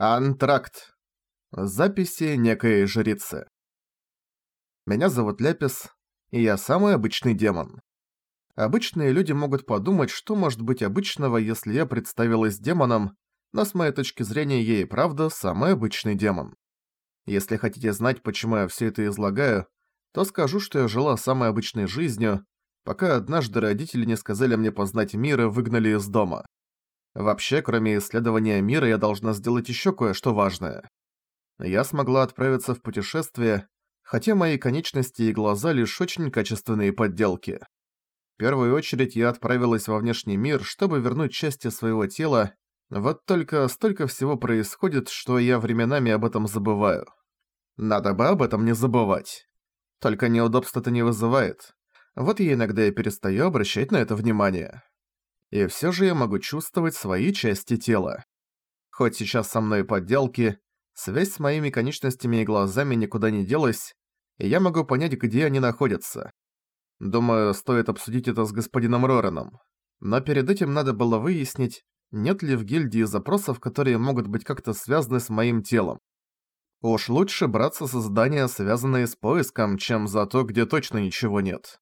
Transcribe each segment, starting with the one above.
Антракт. Записи некой жрицы. Меня зовут Ляпис, и я самый обычный демон. Обычные люди могут подумать, что может быть обычного, если я представилась демоном, но с моей точки зрения я и правда самый обычный демон. Если хотите знать, почему я все это излагаю, то скажу, что я жила самой обычной жизнью, пока однажды родители не сказали мне познать мир и выгнали из дома. Вообще, кроме исследования мира, я должна сделать еще кое-что важное. Я смогла отправиться в путешествие, хотя мои конечности и глаза лишь очень качественные подделки. В первую очередь я отправилась во внешний мир, чтобы вернуть части своего тела, вот только столько всего происходит, что я временами об этом забываю. Надо бы об этом не забывать. Только неудобства это не вызывает. Вот я иногда и перестаю обращать на это внимание и все же я могу чувствовать свои части тела. Хоть сейчас со мной подделки, связь с моими конечностями и глазами никуда не делась, и я могу понять, где они находятся. Думаю, стоит обсудить это с господином Рораном. Но перед этим надо было выяснить, нет ли в гильдии запросов, которые могут быть как-то связаны с моим телом. Уж лучше браться за задания, связанные с поиском, чем за то, где точно ничего нет.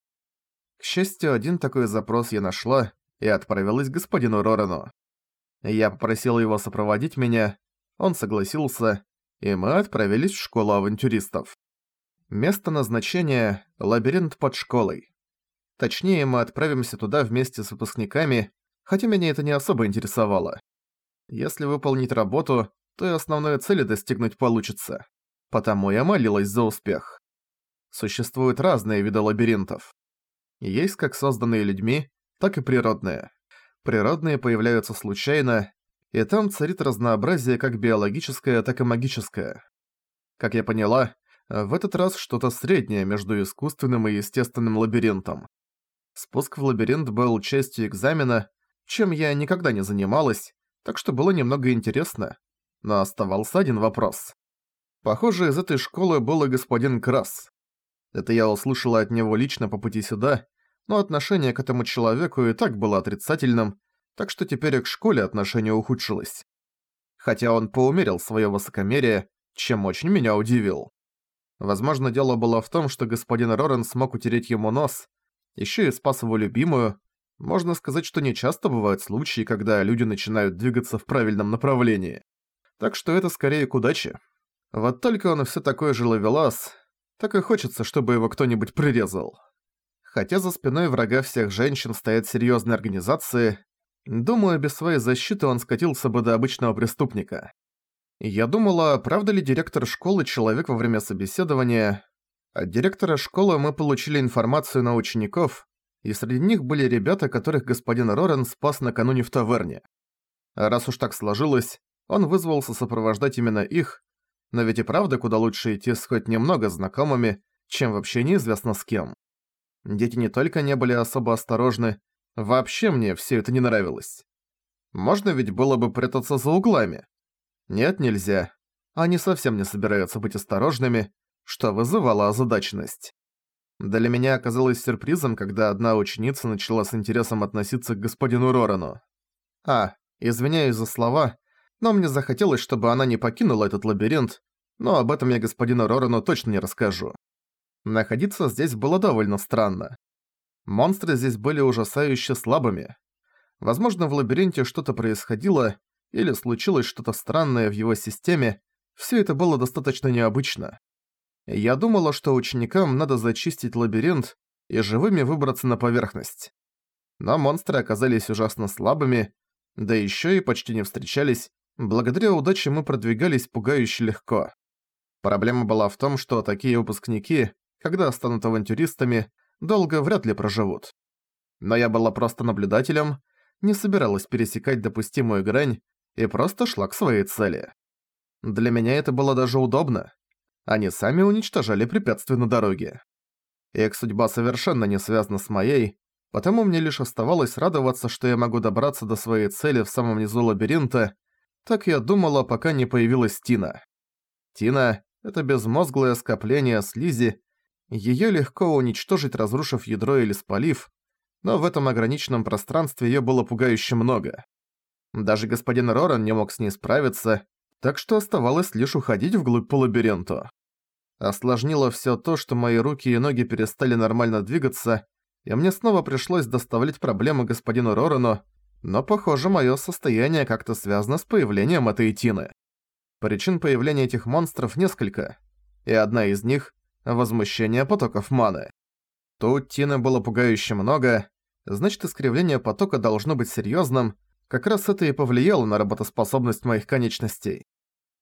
К счастью, один такой запрос я нашла, и отправилась к господину Рорану. Я попросил его сопроводить меня, он согласился, и мы отправились в школу авантюристов. Место назначения – лабиринт под школой. Точнее, мы отправимся туда вместе с выпускниками, хотя меня это не особо интересовало. Если выполнить работу, то и основной цели достигнуть получится. Потому я молилась за успех. Существуют разные виды лабиринтов. Есть как созданные людьми, так и природные. Природные появляются случайно, и там царит разнообразие как биологическое, так и магическое. Как я поняла, в этот раз что-то среднее между искусственным и естественным лабиринтом. Спуск в лабиринт был частью экзамена, чем я никогда не занималась, так что было немного интересно. Но оставался один вопрос. Похоже, из этой школы был и господин Крас. Это я услышала от него лично по пути сюда, но отношение к этому человеку и так было отрицательным, так что теперь и к школе отношение ухудшилось. Хотя он поумерил своё высокомерие, чем очень меня удивил. Возможно, дело было в том, что господин Рорен смог утереть ему нос, ещё и спас его любимую. Можно сказать, что нечасто бывают случаи, когда люди начинают двигаться в правильном направлении. Так что это скорее к удаче. Вот только он всё такой же ловелас, так и хочется, чтобы его кто-нибудь прирезал. Хотя за спиной врага всех женщин стоят серьезные организации, думаю, без своей защиты он скатился бы до обычного преступника. Я думала, правда ли директор школы человек во время собеседования. От директора школы мы получили информацию на учеников, и среди них были ребята, которых господин Рорен спас накануне в таверне. Раз уж так сложилось, он вызвался сопровождать именно их, но ведь и правда куда лучше идти с хоть немного знакомыми, чем вообще неизвестно с кем. Дети не только не были особо осторожны, вообще мне все это не нравилось. Можно ведь было бы прятаться за углами. Нет, нельзя. Они совсем не собираются быть осторожными, что вызывало озадаченность. Для меня оказалось сюрпризом, когда одна ученица начала с интересом относиться к господину Рорану. А, извиняюсь за слова, но мне захотелось, чтобы она не покинула этот лабиринт, но об этом я господину Рорану точно не расскажу. Находиться здесь было довольно странно. Монстры здесь были ужасающе слабыми. Возможно, в лабиринте что-то происходило, или случилось что-то странное в его системе, все это было достаточно необычно. Я думала, что ученикам надо зачистить лабиринт и живыми выбраться на поверхность. Но монстры оказались ужасно слабыми, да еще и почти не встречались, благодаря удаче мы продвигались пугающе легко. Проблема была в том, что такие выпускники когда станут авантюристами, долго вряд ли проживут. Но я была просто наблюдателем, не собиралась пересекать допустимую грань и просто шла к своей цели. Для меня это было даже удобно. Они сами уничтожали препятствия на дороге. Их судьба совершенно не связана с моей, потому мне лишь оставалось радоваться, что я могу добраться до своей цели в самом низу лабиринта, так я думала, пока не появилась Тина. Тина — это безмозглое скопление слизи, Её легко уничтожить, разрушив ядро или спалив, но в этом ограниченном пространстве её было пугающе много. Даже господин Роран не мог с ней справиться, так что оставалось лишь уходить вглубь по лабиринту. Осложнило всё то, что мои руки и ноги перестали нормально двигаться, и мне снова пришлось доставлять проблемы господину Рорану, но, похоже, моё состояние как-то связано с появлением этой Тины. Причин появления этих монстров несколько, и одна из них — возмущение потоков маны. Тут Тины было пугающе много, значит искривление потока должно быть серьёзным, как раз это и повлияло на работоспособность моих конечностей.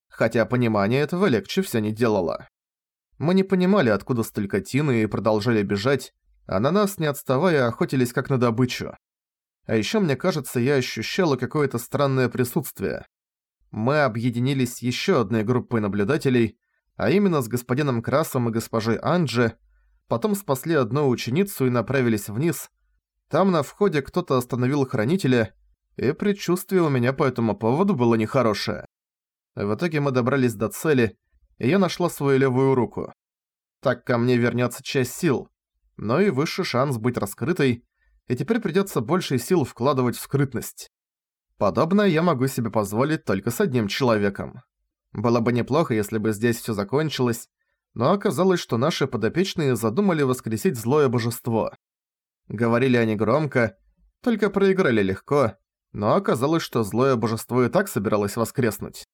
Хотя понимание этого легче всё не делало. Мы не понимали, откуда столько Тины и продолжали бежать, а на нас, не отставая, охотились как на добычу. А ещё, мне кажется, я ощущала какое-то странное присутствие мы объединились с ещё одной группой наблюдателей, а именно с господином Красом и госпожой Анджи, потом спасли одну ученицу и направились вниз. Там на входе кто-то остановил хранителя, и предчувствие у меня по этому поводу было нехорошее. В итоге мы добрались до цели, и я нашла свою левую руку. Так ко мне вернётся часть сил, но и высший шанс быть раскрытой, и теперь придётся больше сил вкладывать в скрытность. Подобное я могу себе позволить только с одним человеком. Было бы неплохо, если бы здесь всё закончилось, но оказалось, что наши подопечные задумали воскресить злое божество. Говорили они громко, только проиграли легко, но оказалось, что злое божество и так собиралось воскреснуть.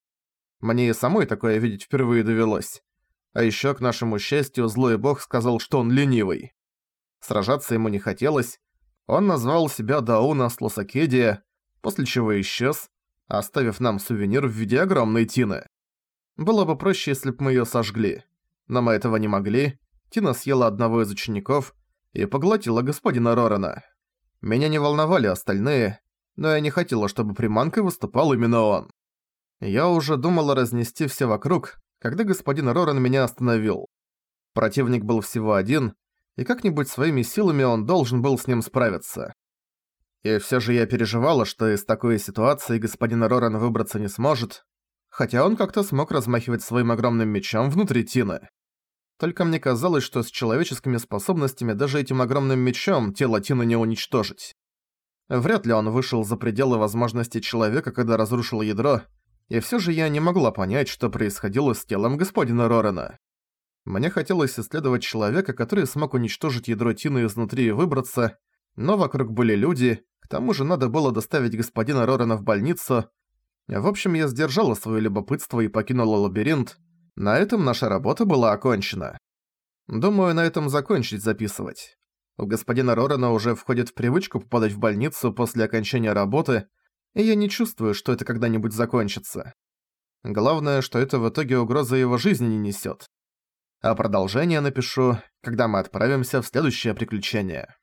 Мне и самой такое видеть впервые довелось. А ещё, к нашему счастью, злой бог сказал, что он ленивый. Сражаться ему не хотелось. Он назвал себя Дауна Слосакедия, после чего исчез, оставив нам сувенир в виде огромной Тины. Было бы проще, если бы мы её сожгли. Но мы этого не могли. Тина съела одного из учеников и поглотила господина Рорана. Меня не волновали остальные, но я не хотела, чтобы приманкой выступал именно он. Я уже думала разнести все вокруг, когда господин Роран меня остановил. Противник был всего один, и как-нибудь своими силами он должен был с ним справиться. И все же я переживала, что из такой ситуации господин Роран выбраться не сможет, хотя он как-то смог размахивать своим огромным мечом внутри Тины. Только мне казалось, что с человеческими способностями даже этим огромным мечом тело Тины не уничтожить. Вряд ли он вышел за пределы возможностей человека, когда разрушил ядро, и все же я не могла понять, что происходило с телом господина Рорена. Мне хотелось исследовать человека, который смог уничтожить ядро Тины изнутри и выбраться, но вокруг были люди, тому же надо было доставить господина Рорана в больницу. В общем, я сдержала своё любопытство и покинула лабиринт. На этом наша работа была окончена. Думаю, на этом закончить записывать. У господина Рорана уже входит в привычку попадать в больницу после окончания работы, и я не чувствую, что это когда-нибудь закончится. Главное, что это в итоге угрозы его жизни не несёт. А продолжение напишу, когда мы отправимся в следующее приключение.